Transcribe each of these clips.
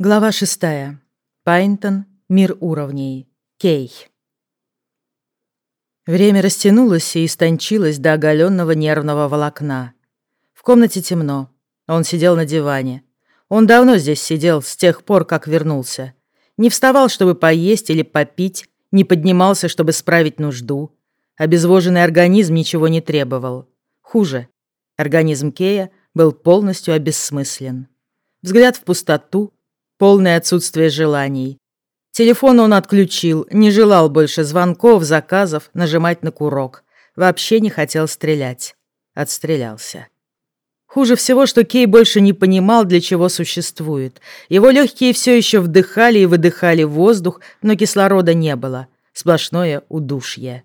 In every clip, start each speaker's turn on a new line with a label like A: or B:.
A: Глава шестая. Пайнтон. Мир уровней. Кей. Время растянулось и истончилось до оголенного нервного волокна. В комнате темно. Он сидел на диване. Он давно здесь сидел, с тех пор, как вернулся. Не вставал, чтобы поесть или попить, не поднимался, чтобы справить нужду. Обезвоженный организм ничего не требовал. Хуже. Организм Кея был полностью обессмыслен. Взгляд в пустоту, полное отсутствие желаний. Телефон он отключил, не желал больше звонков, заказов, нажимать на курок. Вообще не хотел стрелять. Отстрелялся. Хуже всего, что Кей больше не понимал, для чего существует. Его легкие все еще вдыхали и выдыхали воздух, но кислорода не было. Сплошное удушье.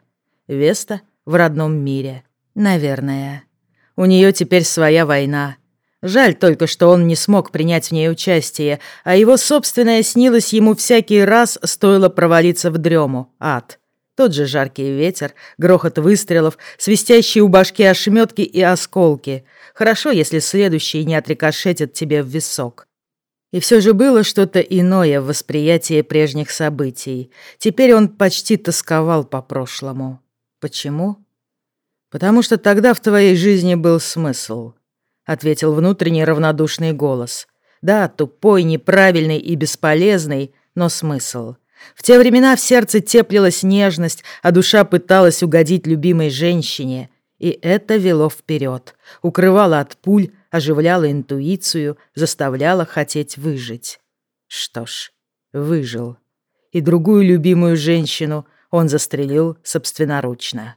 A: Веста в родном мире. Наверное. У нее теперь своя война. Жаль только, что он не смог принять в ней участие, а его собственное снилось ему всякий раз, стоило провалиться в дрему. Ад. Тот же жаркий ветер, грохот выстрелов, свистящие у башки ошметки и осколки. Хорошо, если следующий не отрикошетит тебе в висок. И все же было что-то иное в восприятии прежних событий. Теперь он почти тосковал по прошлому. Почему? Потому что тогда в твоей жизни был смысл ответил внутренний равнодушный голос. Да, тупой, неправильный и бесполезный, но смысл. В те времена в сердце теплилась нежность, а душа пыталась угодить любимой женщине. И это вело вперед, укрывало от пуль, оживляло интуицию, заставляло хотеть выжить. Что ж, выжил. И другую любимую женщину он застрелил собственноручно.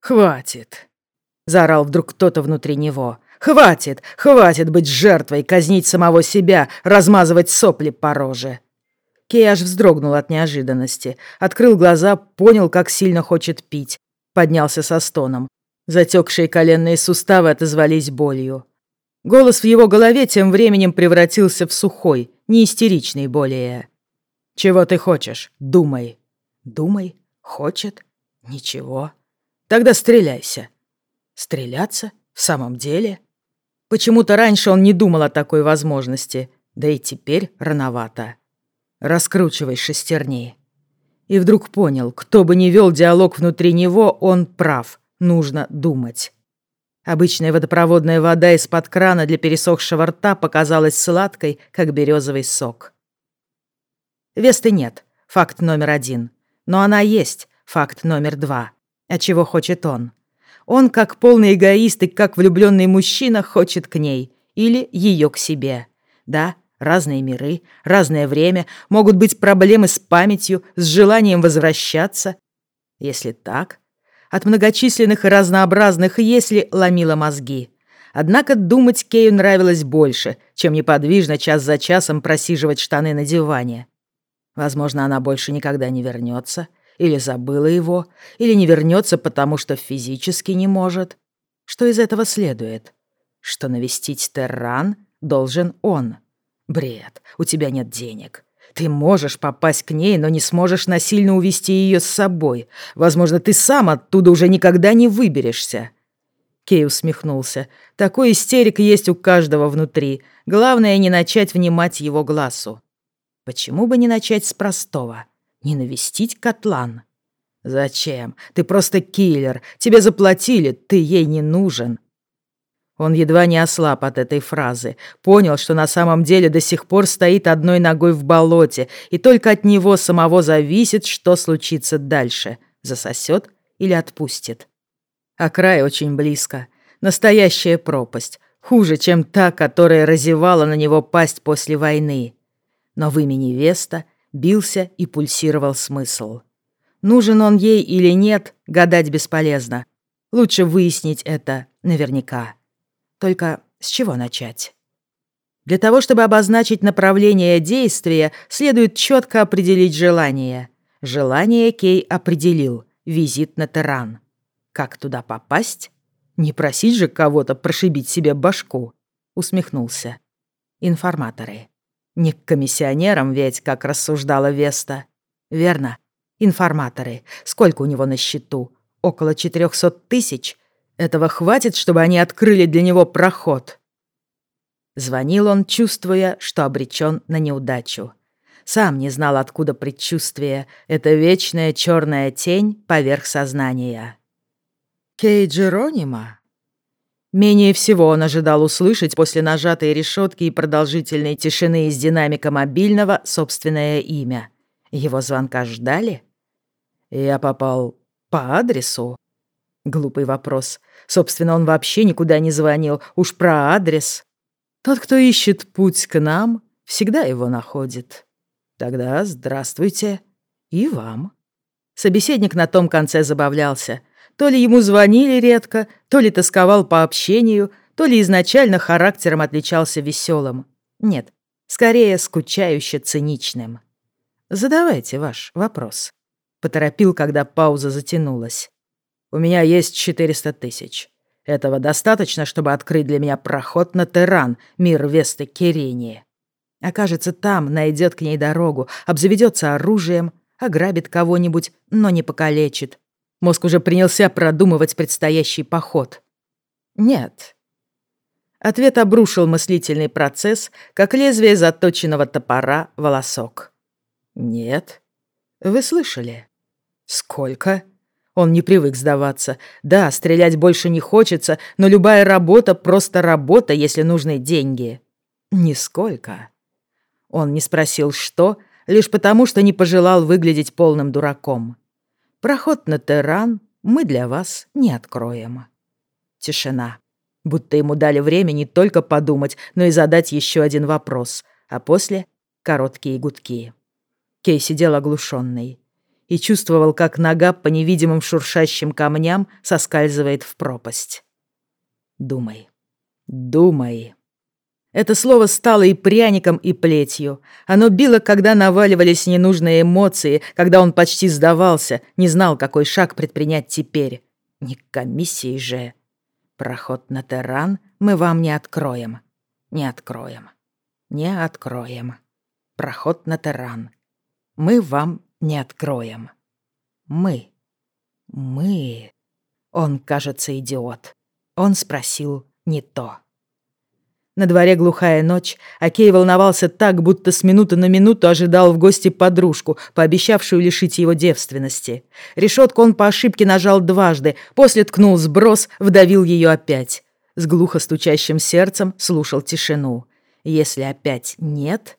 A: «Хватит!» — заорал вдруг кто-то внутри него. Хватит, хватит быть жертвой, казнить самого себя, размазывать сопли по роже. Кей аж вздрогнул от неожиданности, открыл глаза, понял, как сильно хочет пить, поднялся со стоном. Затекшие коленные суставы отозвались болью. Голос в его голове тем временем превратился в сухой, не истеричный более. «Чего ты хочешь? Думай». «Думай? Хочет? Ничего. Тогда стреляйся». «Стреляться? В самом деле?» Почему-то раньше он не думал о такой возможности, да и теперь рановато. Раскручивай шестерни. И вдруг понял, кто бы ни вел диалог внутри него, он прав, нужно думать. Обычная водопроводная вода из-под крана для пересохшего рта показалась сладкой, как березовый сок. Весты нет, факт номер один. Но она есть, факт номер два. А чего хочет он? Он, как полный эгоист и как влюбленный мужчина, хочет к ней или ее к себе. Да, разные миры, разное время, могут быть проблемы с памятью, с желанием возвращаться. Если так, от многочисленных и разнообразных «если» ломило мозги. Однако думать Кею нравилось больше, чем неподвижно час за часом просиживать штаны на диване. Возможно, она больше никогда не вернется, или забыла его, или не вернется, потому что физически не может. Что из этого следует? Что навестить Терран должен он. Бред, у тебя нет денег. Ты можешь попасть к ней, но не сможешь насильно увести ее с собой. Возможно, ты сам оттуда уже никогда не выберешься. Кей усмехнулся. Такой истерик есть у каждого внутри. Главное, не начать внимать его глазу. Почему бы не начать с простого? Не навестить Котлан? Зачем? Ты просто киллер. Тебе заплатили, ты ей не нужен. Он едва не ослаб от этой фразы. Понял, что на самом деле до сих пор стоит одной ногой в болоте, и только от него самого зависит, что случится дальше. Засосет или отпустит. А край очень близко. Настоящая пропасть. Хуже, чем та, которая разевала на него пасть после войны. Но в имени Веста бился и пульсировал смысл. Нужен он ей или нет, гадать бесполезно. Лучше выяснить это наверняка. Только с чего начать? Для того, чтобы обозначить направление действия, следует четко определить желание. Желание Кей определил — визит на Терран. Как туда попасть? Не просить же кого-то прошибить себе башку. Усмехнулся. Информаторы. Не к комиссионерам ведь, как рассуждала Веста. Верно. Информаторы. Сколько у него на счету? Около 400 тысяч? Этого хватит, чтобы они открыли для него проход. Звонил он, чувствуя, что обречен на неудачу. Сам не знал, откуда предчувствие, это вечная черная тень поверх сознания. «Кей Джеронима?» Менее всего он ожидал услышать после нажатой решетки и продолжительной тишины из динамика мобильного собственное имя. Его звонка ждали? Я попал по адресу? Глупый вопрос. Собственно, он вообще никуда не звонил. Уж про адрес. Тот, кто ищет путь к нам, всегда его находит. Тогда здравствуйте. И вам. Собеседник на том конце забавлялся. То ли ему звонили редко, то ли тосковал по общению, то ли изначально характером отличался веселым. Нет, скорее скучающе циничным. «Задавайте ваш вопрос», — поторопил, когда пауза затянулась. «У меня есть 400 тысяч. Этого достаточно, чтобы открыть для меня проход на Теран, мир Весты Керении. Окажется там, найдет к ней дорогу, обзаведется оружием, ограбит кого-нибудь, но не покалечит. Мозг уже принялся продумывать предстоящий поход. Нет. Ответ обрушил мыслительный процесс, как лезвие заточенного топора волосок. Нет. Вы слышали? Сколько? Он не привык сдаваться. Да, стрелять больше не хочется, но любая работа просто работа, если нужны деньги. Нисколько. Он не спросил, что, лишь потому, что не пожелал выглядеть полным дураком. Проход на Терран мы для вас не откроем. Тишина. Будто ему дали время не только подумать, но и задать еще один вопрос, а после — короткие гудки. Кей сидел оглушенный и чувствовал, как нога по невидимым шуршащим камням соскальзывает в пропасть. «Думай, думай». Это слово стало и пряником, и плетью. Оно било, когда наваливались ненужные эмоции, когда он почти сдавался, не знал, какой шаг предпринять теперь. Не комиссии же. Проход на Терран мы вам не откроем. Не откроем. Не откроем. Проход на Терран. Мы вам не откроем. Мы. Мы. Он, кажется, идиот. Он спросил не то. На дворе глухая ночь, а Кей волновался так, будто с минуты на минуту ожидал в гости подружку, пообещавшую лишить его девственности. Решетку он по ошибке нажал дважды, после ткнул сброс, вдавил ее опять. С глухо стучащим сердцем слушал тишину. Если опять нет,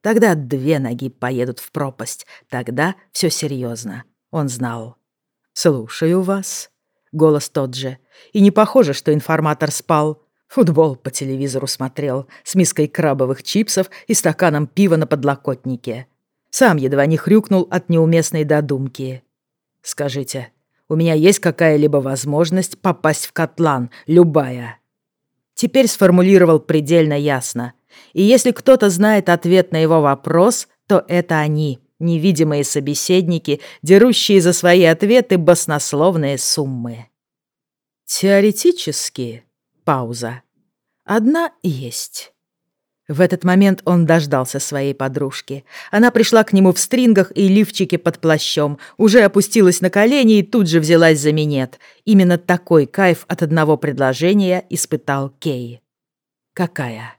A: Тогда две ноги поедут в пропасть. Тогда все серьезно. Он знал. «Слушаю вас». Голос тот же. И не похоже, что информатор спал. Футбол по телевизору смотрел с миской крабовых чипсов и стаканом пива на подлокотнике. Сам едва не хрюкнул от неуместной додумки. «Скажите, у меня есть какая-либо возможность попасть в котлан, любая?» Теперь сформулировал предельно ясно. И если кто-то знает ответ на его вопрос, то это они, невидимые собеседники, дерущие за свои ответы баснословные суммы. Теоретически, пауза. Одна есть. В этот момент он дождался своей подружки. Она пришла к нему в стрингах и лифчике под плащом, уже опустилась на колени и тут же взялась за минет. Именно такой кайф от одного предложения испытал Кей. Какая?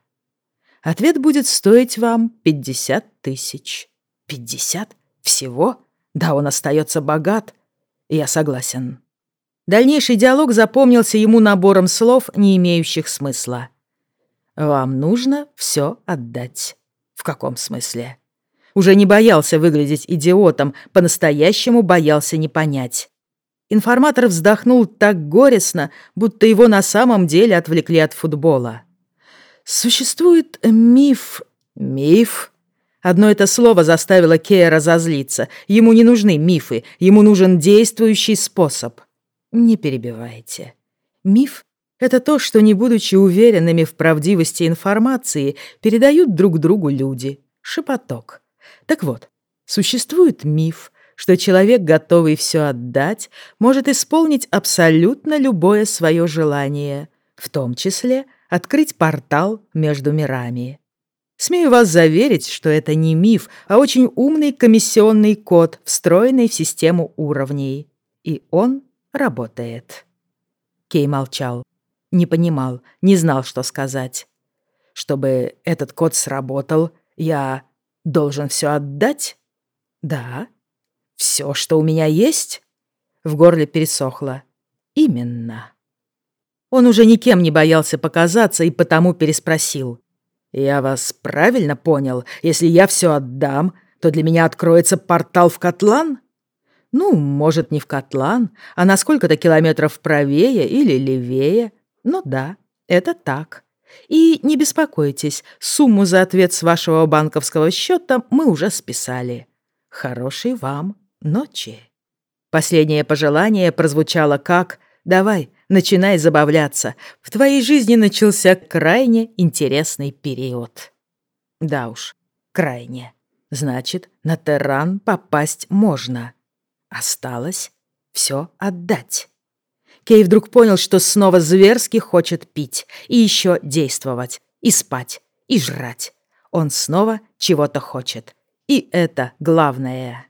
A: Ответ будет стоить вам 50 тысяч. 50? Всего? Да, он остается богат. Я согласен. Дальнейший диалог запомнился ему набором слов, не имеющих смысла. Вам нужно все отдать. В каком смысле? Уже не боялся выглядеть идиотом, по-настоящему боялся не понять. Информатор вздохнул так горестно, будто его на самом деле отвлекли от футбола. Существует миф... Миф? Одно это слово заставило Кея разозлиться. Ему не нужны мифы, ему нужен действующий способ. Не перебивайте. Миф — это то, что, не будучи уверенными в правдивости информации, передают друг другу люди. Шепоток. Так вот, существует миф, что человек, готовый все отдать, может исполнить абсолютно любое свое желание, в том числе — открыть портал между мирами. Смею вас заверить, что это не миф, а очень умный комиссионный код, встроенный в систему уровней. И он работает. Кей молчал. Не понимал, не знал, что сказать. Чтобы этот код сработал, я должен все отдать? Да. Все, что у меня есть? В горле пересохло. Именно. Он уже никем не боялся показаться и потому переспросил. «Я вас правильно понял? Если я все отдам, то для меня откроется портал в Котлан?» «Ну, может, не в Котлан, а на сколько-то километров правее или левее. Но да, это так. И не беспокойтесь, сумму за ответ с вашего банковского счета мы уже списали. Хорошей вам ночи». Последнее пожелание прозвучало как «Давай, начинай забавляться. В твоей жизни начался крайне интересный период». Да уж, крайне. Значит, на Терран попасть можно. Осталось все отдать. Кей вдруг понял, что снова зверски хочет пить, и еще действовать, и спать, и жрать. Он снова чего-то хочет. И это главное.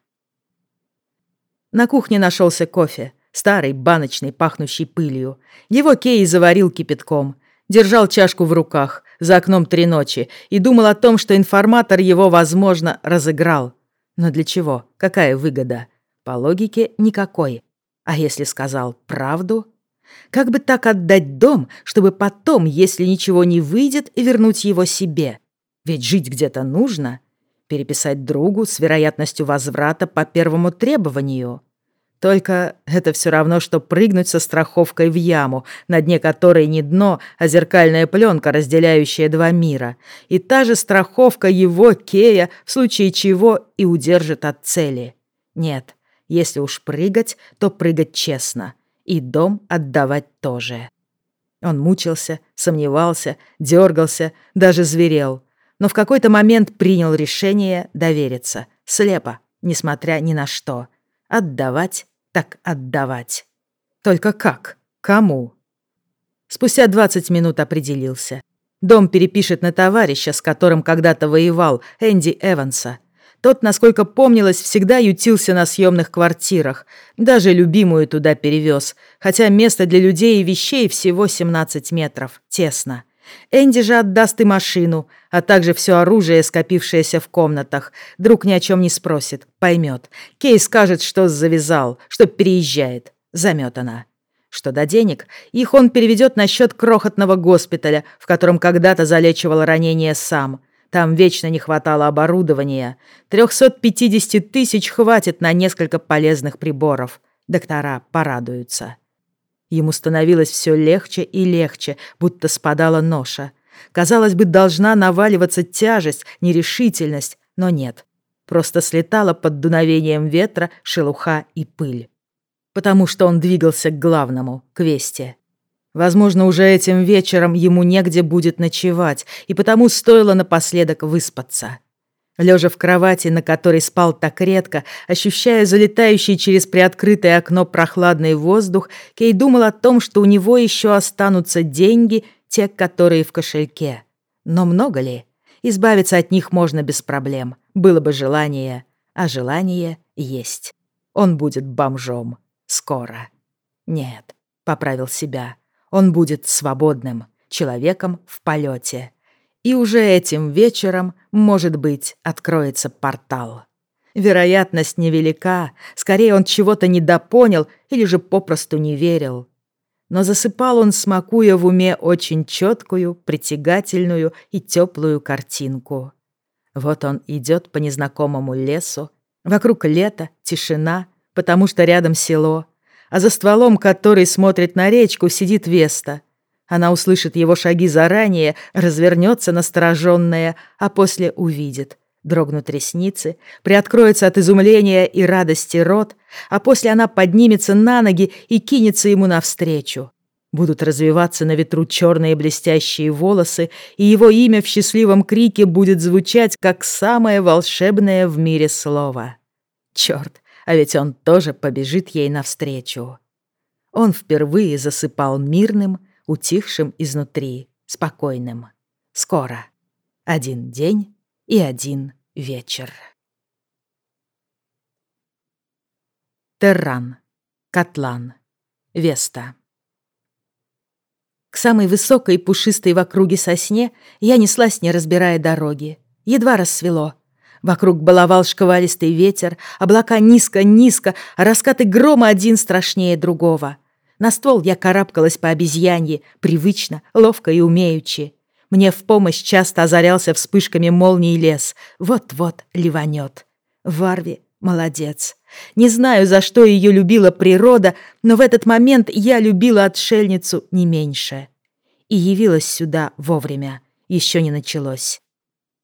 A: На кухне нашелся кофе, старый, баночный, пахнущий пылью. Его Кей заварил кипятком. Держал чашку в руках, за окном три ночи, и думал о том, что информатор его, возможно, разыграл. Но для чего? Какая выгода? По логике, никакой. А если сказал правду? Как бы так отдать дом, чтобы потом, если ничего не выйдет, вернуть его себе? Ведь жить где-то нужно. Переписать другу с вероятностью возврата по первому требованию. Только это все равно, что прыгнуть со страховкой в яму, на дне которой не дно, а зеркальная пленка, разделяющая два мира. И та же страховка его, Кея, в случае чего и удержит от цели. Нет, если уж прыгать, то прыгать честно. И дом отдавать тоже. Он мучился, сомневался, дергался, даже зверел. Но в какой-то момент принял решение довериться. Слепо, несмотря ни на что. Отдавать так отдавать. Только как? Кому? Спустя 20 минут определился. Дом перепишет на товарища, с которым когда-то воевал, Энди Эванса. Тот, насколько помнилось, всегда ютился на съемных квартирах. Даже любимую туда перевез, хотя место для людей и вещей всего 17 метров. Тесно. Энди же отдаст и машину, а также все оружие, скопившееся в комнатах. Друг ни о чем не спросит, поймет. Кей скажет, что завязал, что переезжает. Заметана. Что до денег, их он переведет на счет крохотного госпиталя, в котором когда-то залечивал ранения сам. Там вечно не хватало оборудования. 350 тысяч хватит на несколько полезных приборов. Доктора порадуются. Ему становилось все легче и легче, будто спадала ноша. Казалось бы, должна наваливаться тяжесть, нерешительность, но нет. Просто слетала под дуновением ветра шелуха и пыль. Потому что он двигался к главному, к Весте. Возможно, уже этим вечером ему негде будет ночевать, и потому стоило напоследок выспаться. Лежа в кровати, на которой спал так редко, ощущая залетающий через приоткрытое окно прохладный воздух, Кей думал о том, что у него еще останутся деньги, те, которые в кошельке. Но много ли? Избавиться от них можно без проблем. Было бы желание, а желание есть. Он будет бомжом. Скоро. Нет, поправил себя. Он будет свободным, человеком в полете. И уже этим вечером, может быть, откроется портал. Вероятность невелика, скорее он чего-то недопонял или же попросту не верил. Но засыпал он, смакуя в уме очень четкую, притягательную и теплую картинку. Вот он идет по незнакомому лесу, вокруг лето, тишина, потому что рядом село, а за стволом, который смотрит на речку, сидит Веста. Она услышит его шаги заранее, развернется настороженная, а после увидит. Дрогнут ресницы, приоткроется от изумления и радости рот, а после она поднимется на ноги и кинется ему навстречу. Будут развиваться на ветру черные блестящие волосы, и его имя в счастливом крике будет звучать, как самое волшебное в мире слово. Черт, а ведь он тоже побежит ей навстречу. Он впервые засыпал мирным, утихшим изнутри, спокойным. Скоро. Один день и один вечер. Терран. Котлан. Веста. К самой высокой пушистой в округе сосне я неслась, не разбирая дороги. Едва рассвело. Вокруг баловал шквалистый ветер, облака низко-низко, а раскаты грома один страшнее другого. На ствол я карабкалась по обезьянье, привычно, ловко и умеючи. Мне в помощь часто озарялся вспышками молний лес. Вот-вот ливанет. Варви молодец. Не знаю, за что ее любила природа, но в этот момент я любила отшельницу не меньше. И явилась сюда вовремя. Еще не началось.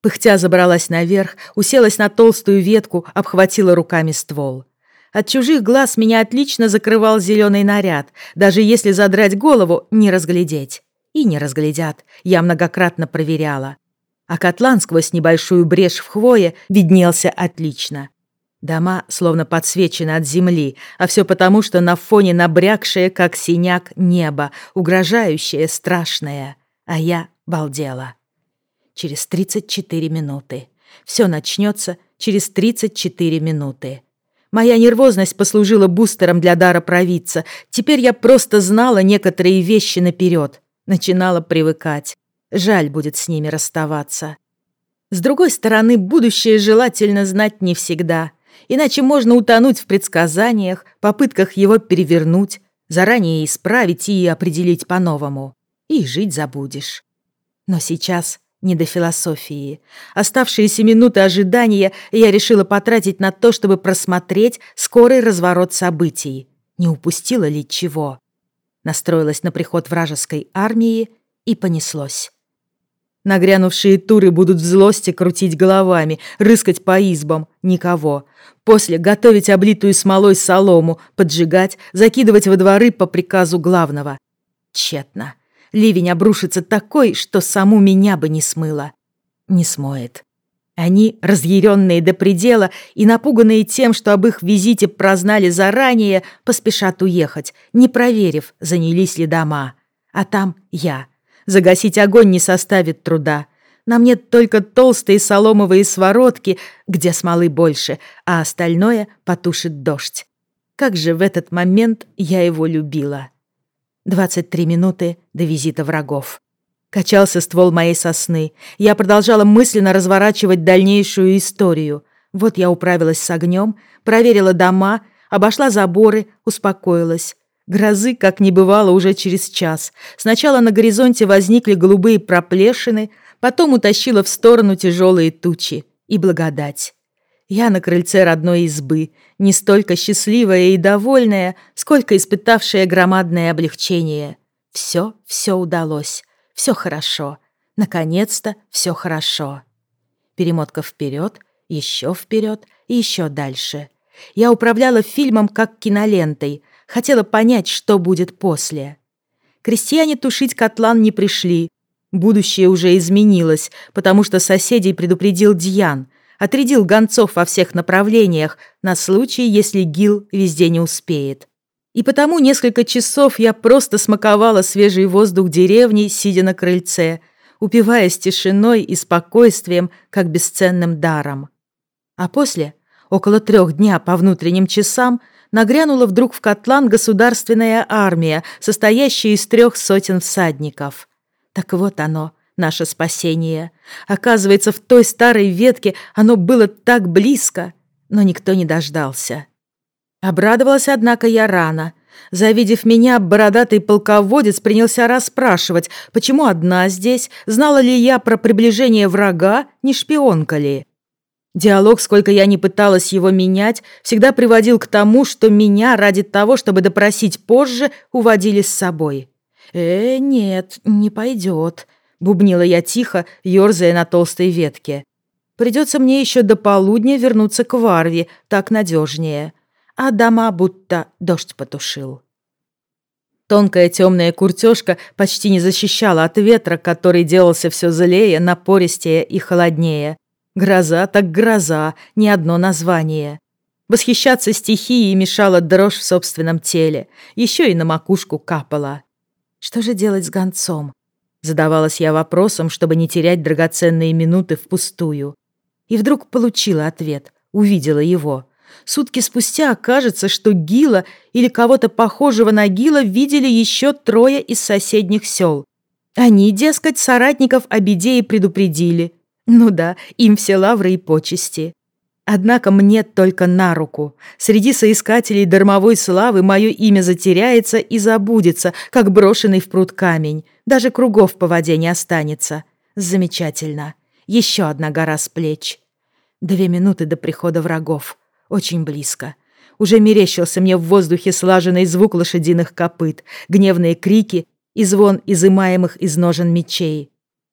A: Пыхтя забралась наверх, уселась на толстую ветку, обхватила руками ствол. От чужих глаз меня отлично закрывал зеленый наряд, даже если задрать голову, не разглядеть. И не разглядят, я многократно проверяла. А котлан сквозь небольшую брешь в хвое виднелся отлично. Дома словно подсвечены от земли, а все потому, что на фоне набрякшее, как синяк, небо, угрожающее, страшное. А я балдела. Через 34 минуты. Все начнется через 34 минуты. Моя нервозность послужила бустером для дара провидца. Теперь я просто знала некоторые вещи наперед. Начинала привыкать. Жаль будет с ними расставаться. С другой стороны, будущее желательно знать не всегда. Иначе можно утонуть в предсказаниях, попытках его перевернуть, заранее исправить и определить по-новому. И жить забудешь. Но сейчас не до философии. Оставшиеся минуты ожидания я решила потратить на то, чтобы просмотреть скорый разворот событий. Не упустила ли чего? Настроилась на приход вражеской армии и понеслось. Нагрянувшие туры будут в злости крутить головами, рыскать по избам. Никого. После готовить облитую смолой солому, поджигать, закидывать во дворы по приказу главного. Тщетно. Ливень обрушится такой, что саму меня бы не смыло. Не смоет. Они, разъяренные до предела и напуганные тем, что об их визите прознали заранее, поспешат уехать, не проверив, занялись ли дома. А там я — Загасить огонь не составит труда. На мне только толстые соломовые своротки, где смолы больше, а остальное потушит дождь. Как же в этот момент я его любила. 23 минуты до визита врагов. Качался ствол моей сосны. Я продолжала мысленно разворачивать дальнейшую историю. Вот я управилась с огнем, проверила дома, обошла заборы, успокоилась. Грозы, как не бывало, уже через час. Сначала на горизонте возникли голубые проплешины, потом утащила в сторону тяжелые тучи. И благодать. Я на крыльце родной избы, не столько счастливая и довольная, сколько испытавшая громадное облегчение. Все, все удалось. Все хорошо. Наконец-то все хорошо. Перемотка вперед, еще вперед и еще дальше. Я управляла фильмом как кинолентой — Хотела понять, что будет после. Крестьяне тушить котлан не пришли. Будущее уже изменилось, потому что соседей предупредил Дьян. Отрядил гонцов во всех направлениях на случай, если Гил везде не успеет. И потому несколько часов я просто смаковала свежий воздух деревни, сидя на крыльце, упиваясь тишиной и спокойствием, как бесценным даром. А после, около трех дня по внутренним часам, нагрянула вдруг в котлан государственная армия, состоящая из трех сотен всадников. Так вот оно, наше спасение. Оказывается, в той старой ветке оно было так близко, но никто не дождался. Обрадовалась, однако, я рано. Завидев меня, бородатый полководец принялся расспрашивать, почему одна здесь, знала ли я про приближение врага, не шпионка ли. Диалог, сколько я не пыталась его менять, всегда приводил к тому, что меня ради того, чтобы допросить позже, уводили с собой. «Э, нет, не пойдет», — бубнила я тихо, ерзая на толстой ветке. «Придется мне еще до полудня вернуться к Варве, так надежнее. А дома будто дождь потушил». Тонкая темная куртежка почти не защищала от ветра, который делался все злее, напористее и холоднее. Гроза так гроза, ни одно название. Восхищаться стихией мешала дрожь в собственном теле, еще и на макушку капала. Что же делать с гонцом? Задавалась я вопросом, чтобы не терять драгоценные минуты впустую. И вдруг получила ответ, увидела его. Сутки спустя окажется, что Гила или кого-то похожего на Гила видели еще трое из соседних сел. Они, дескать, соратников о беде и предупредили. Ну да, им все лавры и почести. Однако мне только на руку. Среди соискателей дармовой славы мое имя затеряется и забудется, как брошенный в пруд камень. Даже кругов по воде не останется. Замечательно. Еще одна гора с плеч. Две минуты до прихода врагов. Очень близко. Уже мерещился мне в воздухе слаженный звук лошадиных копыт, гневные крики и звон изымаемых из ножен мечей.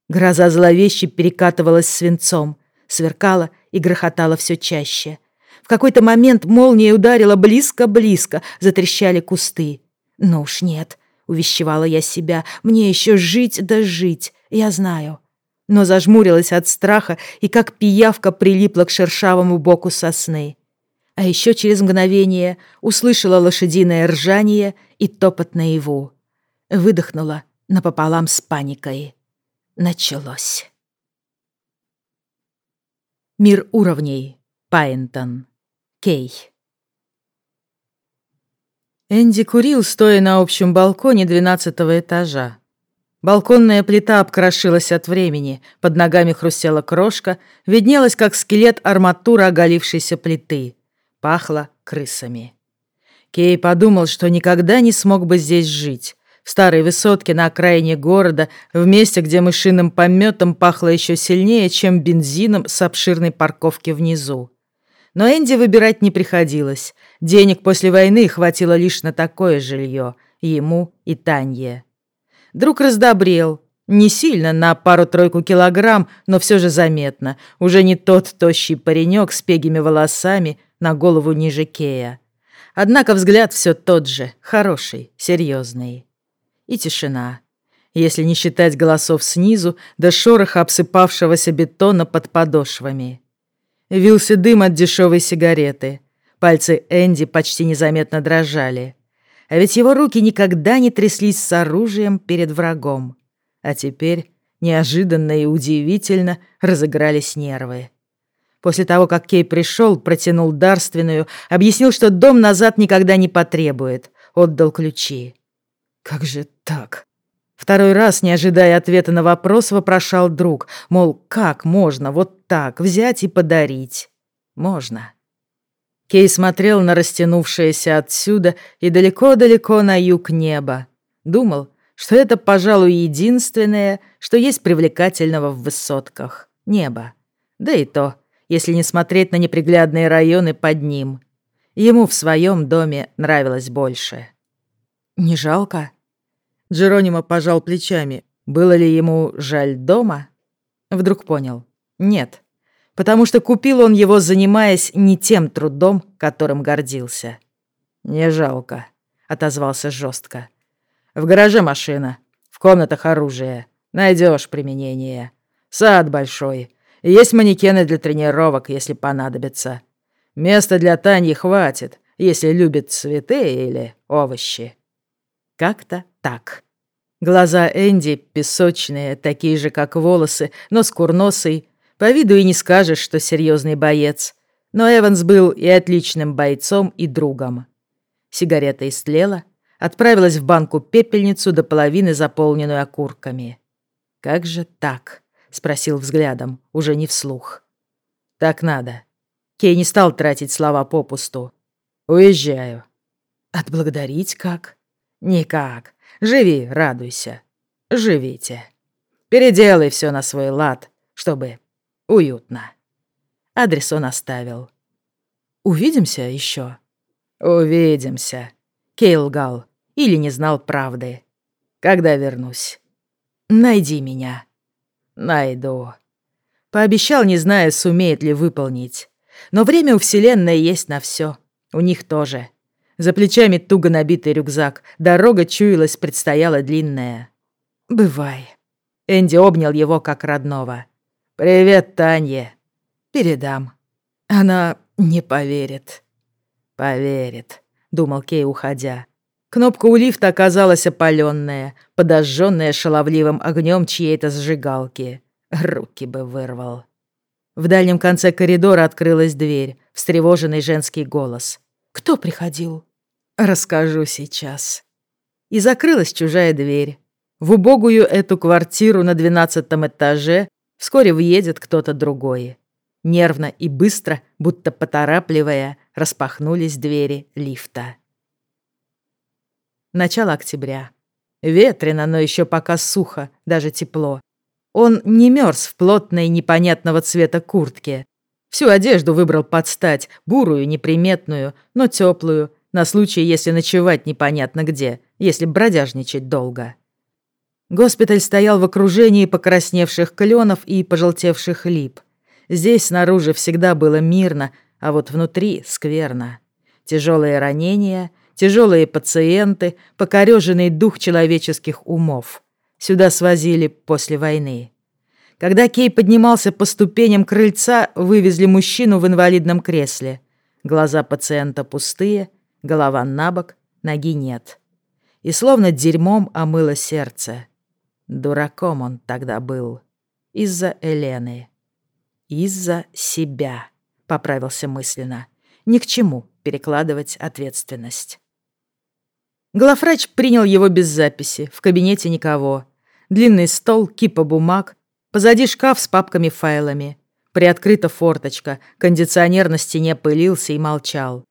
A: Гроза зловеще перекатывалась свинцом, сверкала и грохотала все чаще. В какой-то момент молния ударила близко-близко, затрещали кусты. «Ну уж нет», — увещевала я себя, — «мне еще жить да жить, я знаю». Но зажмурилась от страха и как пиявка прилипла к шершавому боку сосны. А еще через мгновение услышала лошадиное ржание и топот наяву. Выдохнула напополам с паникой. Началось. Мир уровней. Пайнтон. Кей. Энди курил, стоя на общем балконе двенадцатого этажа. Балконная плита обкрошилась от времени, под ногами хрустела крошка, виднелась, как скелет арматуры оголившейся плиты. Пахло крысами. Кей подумал, что никогда не смог бы здесь жить в старой высотке на окраине города, в месте, где мышиным пометом пахло еще сильнее, чем бензином с обширной парковки внизу. Но Энди выбирать не приходилось. Денег после войны хватило лишь на такое жилье, ему и Танье. Друг раздобрел. Не сильно, на пару-тройку килограмм, но все же заметно. Уже не тот тощий паренек с пегими волосами на голову ниже Кея. Однако взгляд все тот же, хороший, серьезный и тишина. Если не считать голосов снизу до шороха обсыпавшегося бетона под подошвами. Вился дым от дешевой сигареты. Пальцы Энди почти незаметно дрожали. А ведь его руки никогда не тряслись с оружием перед врагом. А теперь, неожиданно и удивительно, разыгрались нервы. После того, как Кей пришел, протянул дарственную, объяснил, что дом назад никогда не потребует, отдал ключи. Как же так? Второй раз, не ожидая ответа на вопрос, вопрошал друг, мол, как можно вот так взять и подарить? Можно. Кей смотрел на растянувшееся отсюда и далеко-далеко на юг неба. Думал, что это, пожалуй, единственное, что есть привлекательного в высотках. Небо. Да и то, если не смотреть на неприглядные районы под ним. Ему в своем доме нравилось больше. «Не жалко?» Джеронимо пожал плечами. Было ли ему жаль дома? Вдруг понял. Нет. Потому что купил он его, занимаясь не тем трудом, которым гордился. «Не жалко», — отозвался жестко. «В гараже машина, в комнатах оружие. Найдешь применение. Сад большой. Есть манекены для тренировок, если понадобится. Места для Тани хватит, если любит цветы или овощи». Как-то так. Глаза Энди песочные, такие же, как волосы, но с курносой. По виду и не скажешь, что серьезный боец. Но Эванс был и отличным бойцом, и другом. Сигарета истлела, отправилась в банку-пепельницу до половины, заполненную окурками. «Как же так?» — спросил взглядом, уже не вслух. «Так надо». Кей не стал тратить слова попусту. «Уезжаю». «Отблагодарить как?» «Никак. Живи, радуйся. Живите. Переделай все на свой лад, чтобы уютно». Адрес он оставил. «Увидимся еще?» «Увидимся», — Кейл гал или не знал правды. «Когда вернусь?» «Найди меня». «Найду». Пообещал, не зная, сумеет ли выполнить. Но время у Вселенной есть на все. У них тоже. За плечами туго набитый рюкзак. Дорога чуялась, предстояла длинная. «Бывай». Энди обнял его как родного. «Привет, Танье». «Передам». Она не поверит. «Поверит», — думал Кей, уходя. Кнопка у лифта оказалась опаленная, подожженная шаловливым огнем чьей-то сжигалки. Руки бы вырвал. В дальнем конце коридора открылась дверь. встревоженный женский голос. «Кто приходил?» «Расскажу сейчас». И закрылась чужая дверь. В убогую эту квартиру на двенадцатом этаже вскоре въедет кто-то другой. Нервно и быстро, будто поторапливая, распахнулись двери лифта. Начало октября. Ветрено, но еще пока сухо, даже тепло. Он не мерз в плотной непонятного цвета куртке. Всю одежду выбрал под стать, бурую, неприметную, но теплую, на случай, если ночевать непонятно где, если бродяжничать долго. Госпиталь стоял в окружении покрасневших кленов и пожелтевших лип. Здесь снаружи всегда было мирно, а вот внутри скверно. Тяжелые ранения, тяжелые пациенты, покореженный дух человеческих умов. Сюда свозили после войны. Когда Кей поднимался по ступеням крыльца, вывезли мужчину в инвалидном кресле. Глаза пациента пустые, голова на бок, ноги нет. И словно дерьмом омыло сердце. Дураком он тогда был. Из-за Элены. Из-за себя, поправился мысленно. Ни к чему перекладывать ответственность. Главврач принял его без записи, в кабинете никого. Длинный стол, кипа бумаг, позади шкаф с папками-файлами. Приоткрыта форточка, кондиционер на стене пылился и молчал.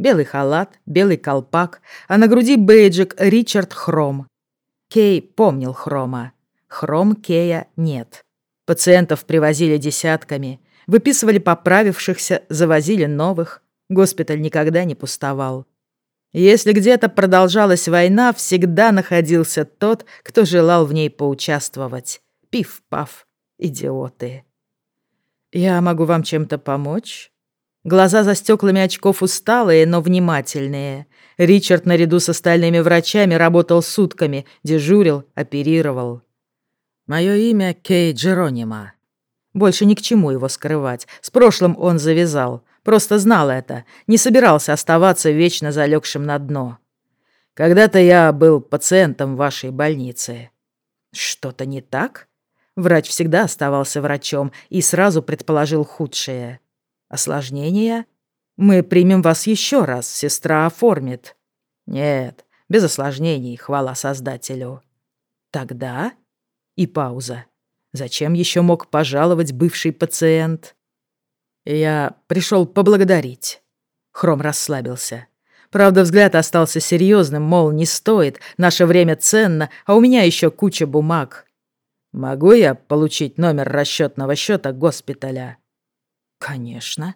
A: Белый халат, белый колпак, а на груди бейджик «Ричард Хром». Кей помнил Хрома. Хром Кея нет. Пациентов привозили десятками, выписывали поправившихся, завозили новых. Госпиталь никогда не пустовал. Если где-то продолжалась война, всегда находился тот, кто желал в ней поучаствовать. Пиф-паф, идиоты. «Я могу вам чем-то помочь?» Глаза за стеклами очков усталые, но внимательные. Ричард наряду с остальными врачами работал сутками, дежурил, оперировал. «Мое имя Кей Джеронима». Больше ни к чему его скрывать. С прошлым он завязал. Просто знал это, не собирался оставаться вечно залегшим на дно. Когда-то я был пациентом вашей больницы. Что-то не так? Врач всегда оставался врачом и сразу предположил худшее. Осложнения? Мы примем вас еще раз, сестра оформит. Нет, без осложнений, хвала Создателю. Тогда? И пауза. Зачем еще мог пожаловать бывший пациент? «Я пришел поблагодарить». Хром расслабился. Правда, взгляд остался серьезным, мол, не стоит, наше время ценно, а у меня еще куча бумаг. «Могу я получить номер расчетного счета госпиталя?» «Конечно».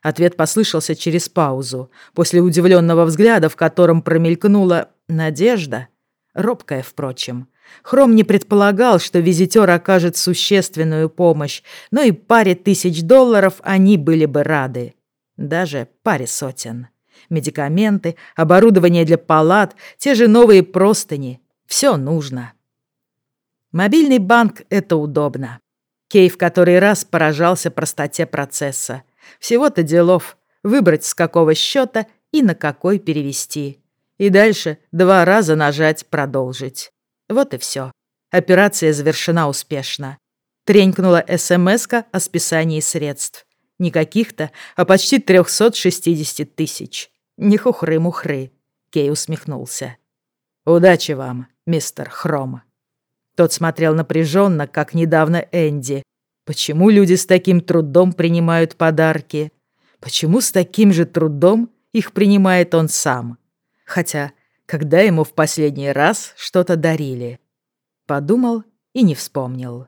A: Ответ послышался через паузу, после удивленного взгляда, в котором промелькнула надежда, робкая, впрочем. Хром не предполагал, что визитер окажет существенную помощь, но и паре тысяч долларов они были бы рады. Даже паре сотен. Медикаменты, оборудование для палат, те же новые простыни. Все нужно. Мобильный банк — это удобно. Кей в который раз поражался простоте процесса. Всего-то делов. Выбрать, с какого счета и на какой перевести. И дальше два раза нажать «Продолжить». Вот и все. Операция завершена успешно. Тренькнула смс о списании средств. Не каких-то, а почти 360 тысяч. Не хухры-мухры. Кей усмехнулся. «Удачи вам, мистер Хром». Тот смотрел напряженно, как недавно Энди. Почему люди с таким трудом принимают подарки? Почему с таким же трудом их принимает он сам? Хотя когда ему в последний раз что-то дарили. Подумал и не вспомнил.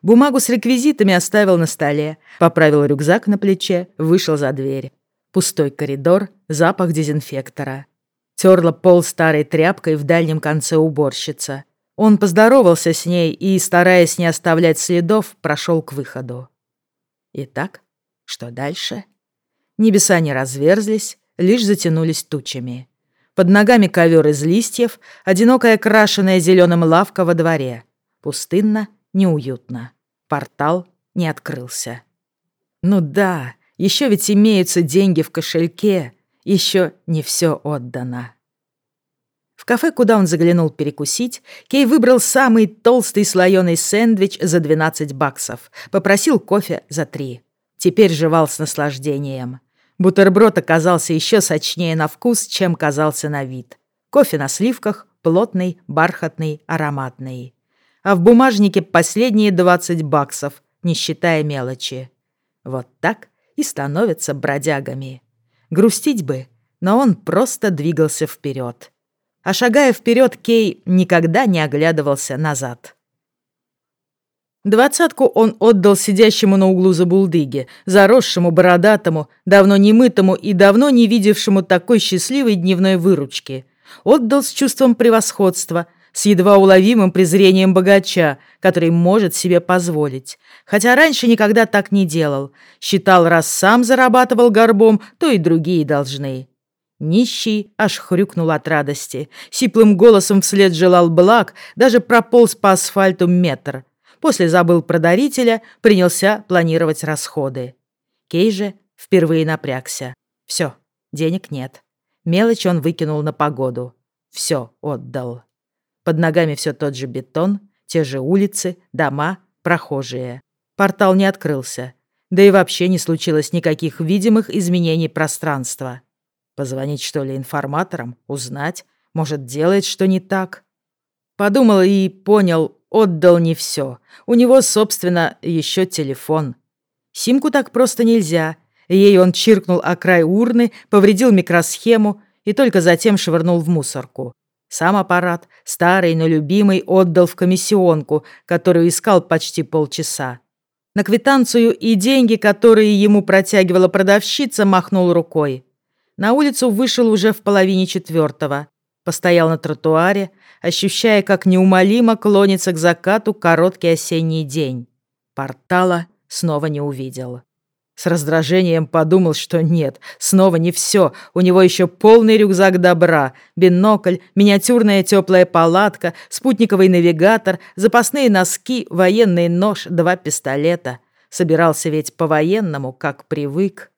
A: Бумагу с реквизитами оставил на столе, поправил рюкзак на плече, вышел за дверь. Пустой коридор, запах дезинфектора. Терла пол старой тряпкой в дальнем конце уборщица. Он поздоровался с ней и, стараясь не оставлять следов, прошел к выходу. Итак, что дальше? Небеса не разверзлись, лишь затянулись тучами. Под ногами ковер из листьев, одинокая крашеная зеленым лавка во дворе. Пустынно, неуютно. Портал не открылся. Ну да, еще ведь имеются деньги в кошельке, еще не все отдано. В кафе, куда он заглянул перекусить, Кей выбрал самый толстый слоеный сэндвич за 12 баксов, попросил кофе за 3. Теперь жевал с наслаждением. Бутерброд оказался еще сочнее на вкус, чем казался на вид. Кофе на сливках, плотный, бархатный, ароматный. А в бумажнике последние 20 баксов, не считая мелочи. Вот так и становятся бродягами. Грустить бы, но он просто двигался вперед. А шагая вперед, Кей никогда не оглядывался назад. Двадцатку он отдал сидящему на углу забулдыге, заросшему, бородатому, давно не мытому и давно не видевшему такой счастливой дневной выручки. Отдал с чувством превосходства, с едва уловимым презрением богача, который может себе позволить. Хотя раньше никогда так не делал. Считал, раз сам зарабатывал горбом, то и другие должны. Нищий аж хрюкнул от радости. Сиплым голосом вслед желал благ, даже прополз по асфальту метр. После забыл про дарителя, принялся планировать расходы. Кей же впервые напрягся. Все, денег нет. Мелочь он выкинул на погоду. Все отдал. Под ногами все тот же бетон, те же улицы, дома, прохожие. Портал не открылся. Да и вообще не случилось никаких видимых изменений пространства. Позвонить, что ли, информаторам? Узнать? Может, делает что не так? Подумал и понял, отдал не все. У него, собственно, еще телефон. Симку так просто нельзя. Ей он чиркнул о край урны, повредил микросхему и только затем швырнул в мусорку. Сам аппарат, старый, но любимый, отдал в комиссионку, которую искал почти полчаса. На квитанцию и деньги, которые ему протягивала продавщица, махнул рукой. На улицу вышел уже в половине четвертого. Постоял на тротуаре, ощущая, как неумолимо клонится к закату короткий осенний день. Портала снова не увидел. С раздражением подумал, что нет, снова не все. У него еще полный рюкзак добра, бинокль, миниатюрная теплая палатка, спутниковый навигатор, запасные носки, военный нож, два пистолета. Собирался ведь по-военному, как привык.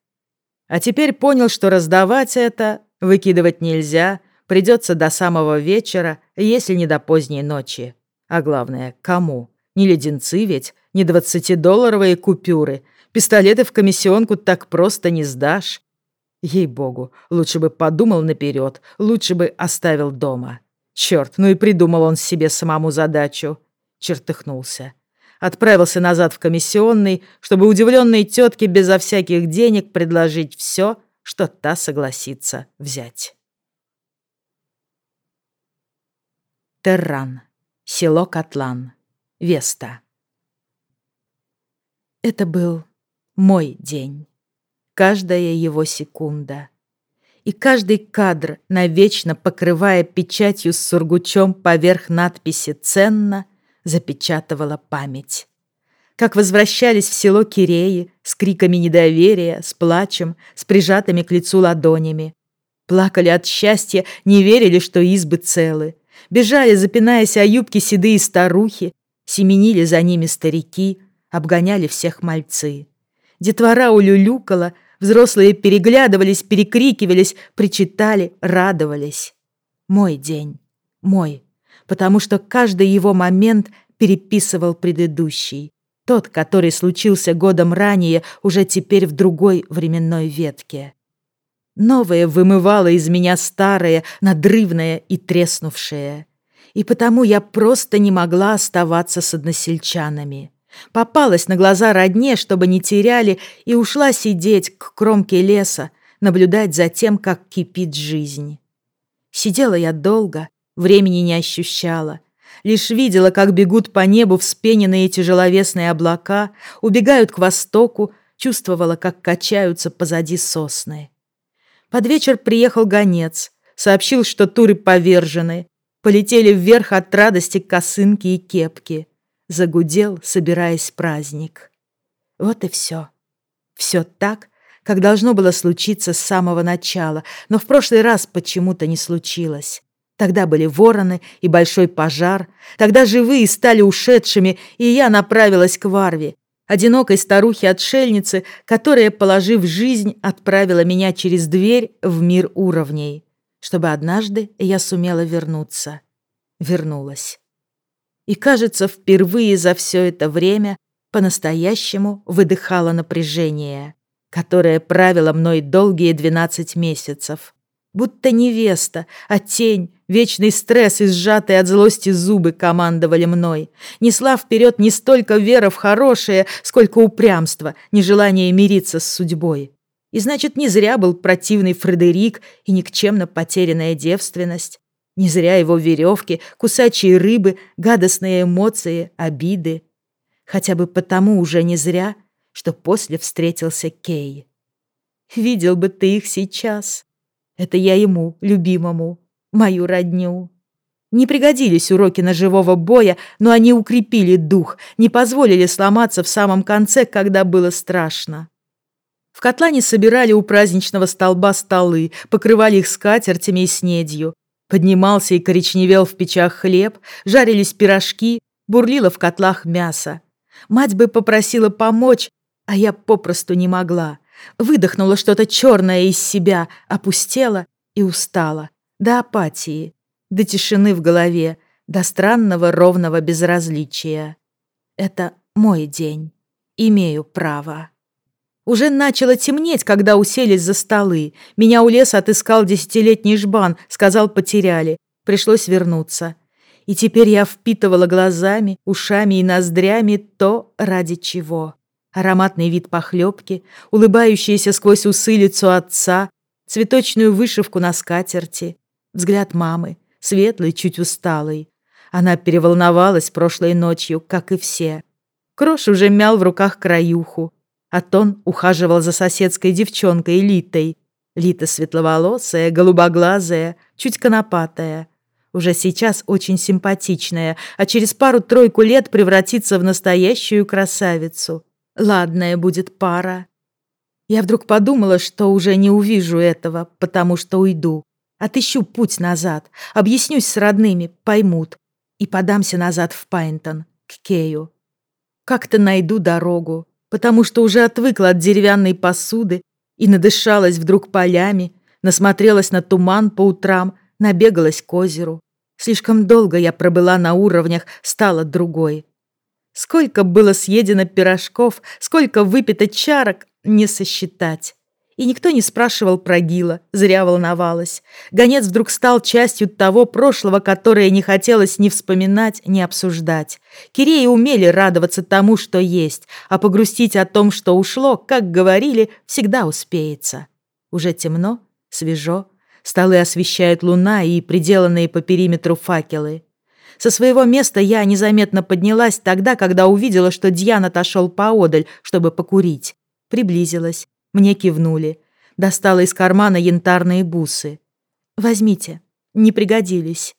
A: А теперь понял, что раздавать это, выкидывать нельзя, придется до самого вечера, если не до поздней ночи. А главное, кому? Не леденцы ведь, не двадцатидолларовые купюры. Пистолеты в комиссионку так просто не сдашь. Ей-богу, лучше бы подумал наперед, лучше бы оставил дома. Черт, ну и придумал он себе самому задачу. Чертыхнулся отправился назад в комиссионный, чтобы удивленной тетке безо всяких денег предложить все, что та согласится взять. Терран. Село Котлан. Веста. Это был мой день. Каждая его секунда. И каждый кадр, навечно покрывая печатью с сургучом поверх надписи «Ценно», запечатывала память. Как возвращались в село Киреи с криками недоверия, с плачем, с прижатыми к лицу ладонями. Плакали от счастья, не верили, что избы целы. Бежали, запинаясь о юбки седые старухи, семенили за ними старики, обгоняли всех мальцы. Детвора улюлюкала, взрослые переглядывались, перекрикивались, причитали, радовались. Мой день, мой, потому что каждый его момент переписывал предыдущий. Тот, который случился годом ранее, уже теперь в другой временной ветке. Новое вымывало из меня старое, надрывное и треснувшее. И потому я просто не могла оставаться с односельчанами. Попалась на глаза родне, чтобы не теряли, и ушла сидеть к кромке леса, наблюдать за тем, как кипит жизнь. Сидела я долго, Времени не ощущала. Лишь видела, как бегут по небу вспененные тяжеловесные облака, убегают к востоку, чувствовала, как качаются позади сосны. Под вечер приехал гонец, сообщил, что туры повержены, полетели вверх от радости косынки и кепки. Загудел, собираясь праздник. Вот и все. Все так, как должно было случиться с самого начала, но в прошлый раз почему-то не случилось. Тогда были вороны и большой пожар. Тогда живые стали ушедшими, и я направилась к Варве, одинокой старухе-отшельнице, которая, положив жизнь, отправила меня через дверь в мир уровней, чтобы однажды я сумела вернуться. Вернулась. И, кажется, впервые за все это время по-настоящему выдыхала напряжение. которая правила мной долгие двенадцать месяцев. Будто невеста, а тень, вечный стресс и сжатые от злости зубы командовали мной. Несла вперед не столько вера в хорошее, сколько упрямство, нежелание мириться с судьбой. И значит, не зря был противный Фредерик и никчемно потерянная девственность. Не зря его веревки, кусачие рыбы, гадостные эмоции, обиды. Хотя бы потому уже не зря, что после встретился Кей. Видел бы ты их сейчас. Это я ему, любимому, мою родню. Не пригодились уроки ножевого боя, но они укрепили дух, не позволили сломаться в самом конце, когда было страшно. В котлане собирали у праздничного столба столы, покрывали их скатертями и снедью. Поднимался и коричневел в печах хлеб, жарились пирожки, бурлило в котлах мясо. Мать бы попросила помочь, а я попросту не могла. Выдохнула что-то черное из себя, опустела и устала. До апатии, до тишины в голове, до странного ровного безразличия. Это мой день. Имею право. Уже начало темнеть, когда уселись за столы. Меня у леса отыскал десятилетний жбан, сказал, потеряли. Пришлось вернуться. И теперь я впитывала глазами, ушами и ноздрями то, ради чего. Ароматный вид похлебки, улыбающееся сквозь усы лицо отца, цветочную вышивку на скатерти, взгляд мамы, светлый, чуть усталый. Она переволновалась прошлой ночью, как и все. Крош уже мял в руках краюху, а Тон ухаживал за соседской девчонкой Литой. Лита светловолосая, голубоглазая, чуть конопатая. Уже сейчас очень симпатичная, а через пару-тройку лет превратится в настоящую красавицу. Ладная будет пара. Я вдруг подумала, что уже не увижу этого, потому что уйду. Отыщу путь назад, объяснюсь с родными, поймут. И подамся назад в Пайнтон, к Кею. Как-то найду дорогу потому что уже отвыкла от деревянной посуды и надышалась вдруг полями, насмотрелась на туман по утрам, набегалась к озеру. Слишком долго я пробыла на уровнях, стала другой. Сколько было съедено пирожков, сколько выпито чарок, не сосчитать. И никто не спрашивал про Гила, зря волновалась. Гонец вдруг стал частью того прошлого, которое не хотелось ни вспоминать, ни обсуждать. Киреи умели радоваться тому, что есть, а погрустить о том, что ушло, как говорили, всегда успеется. Уже темно, свежо, столы освещает луна и приделанные по периметру факелы. Со своего места я незаметно поднялась тогда, когда увидела, что Дьян отошел поодаль, чтобы покурить. Приблизилась мне кивнули. Достала из кармана янтарные бусы. «Возьмите. Не пригодились.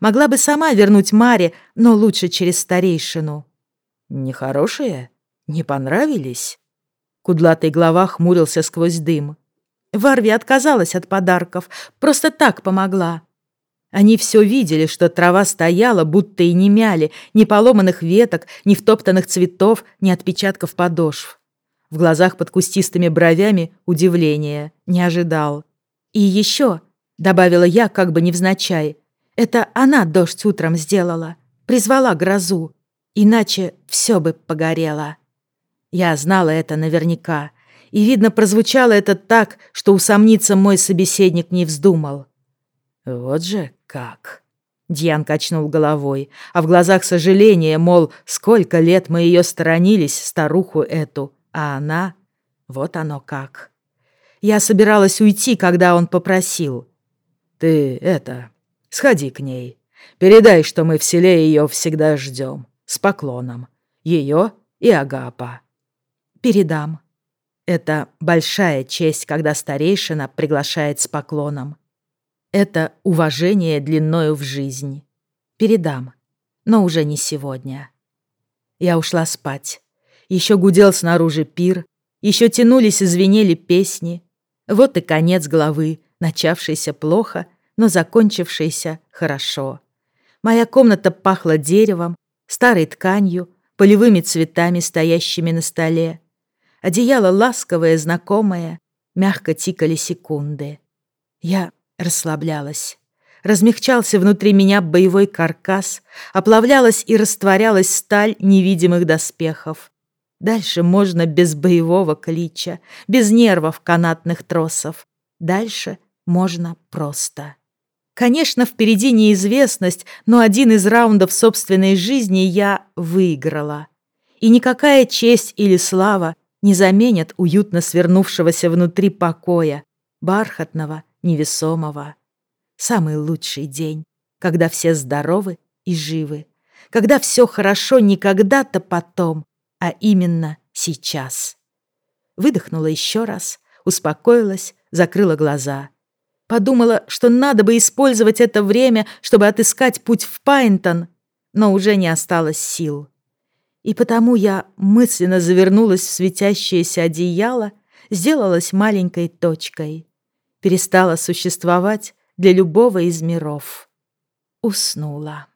A: Могла бы сама вернуть Маре, но лучше через старейшину». «Нехорошие? Не понравились?» Кудлатый глава хмурился сквозь дым. Варви отказалась от подарков, просто так помогла. Они все видели, что трава стояла, будто и не мяли, ни поломанных веток, ни втоптанных цветов, ни отпечатков подошв. В глазах под кустистыми бровями удивление. Не ожидал. «И еще», — добавила я, как бы невзначай, «это она дождь утром сделала. Призвала грозу. Иначе все бы погорело». Я знала это наверняка. И, видно, прозвучало это так, что усомниться мой собеседник не вздумал. «Вот же как!» Дьян качнул головой, а в глазах сожаление, мол, сколько лет мы ее сторонились, старуху эту, а она... Вот оно как. Я собиралась уйти, когда он попросил. «Ты это... Сходи к ней. Передай, что мы в селе ее всегда ждем. С поклоном. Ее и Агапа». «Передам». Это большая честь, когда старейшина приглашает с поклоном. Это уважение длиною в жизнь. Передам, но уже не сегодня. Я ушла спать. Еще гудел снаружи пир, еще тянулись и звенели песни. Вот и конец главы, начавшийся плохо, но закончившийся хорошо. Моя комната пахла деревом, старой тканью, полевыми цветами, стоящими на столе. Одеяло ласковое, знакомое, мягко тикали секунды. Я расслаблялась. Размягчался внутри меня боевой каркас, оплавлялась и растворялась сталь невидимых доспехов. Дальше можно без боевого клича, без нервов канатных тросов. Дальше можно просто. Конечно, впереди неизвестность, но один из раундов собственной жизни я выиграла. И никакая честь или слава не заменят уютно свернувшегося внутри покоя, бархатного, невесомого. Самый лучший день, когда все здоровы и живы, когда все хорошо не когда-то потом, а именно сейчас. Выдохнула еще раз, успокоилась, закрыла глаза. Подумала, что надо бы использовать это время, чтобы отыскать путь в Пайнтон, но уже не осталось сил. И потому я мысленно завернулась в светящееся одеяло, сделалась маленькой точкой. Перестала существовать для любого из миров. Уснула.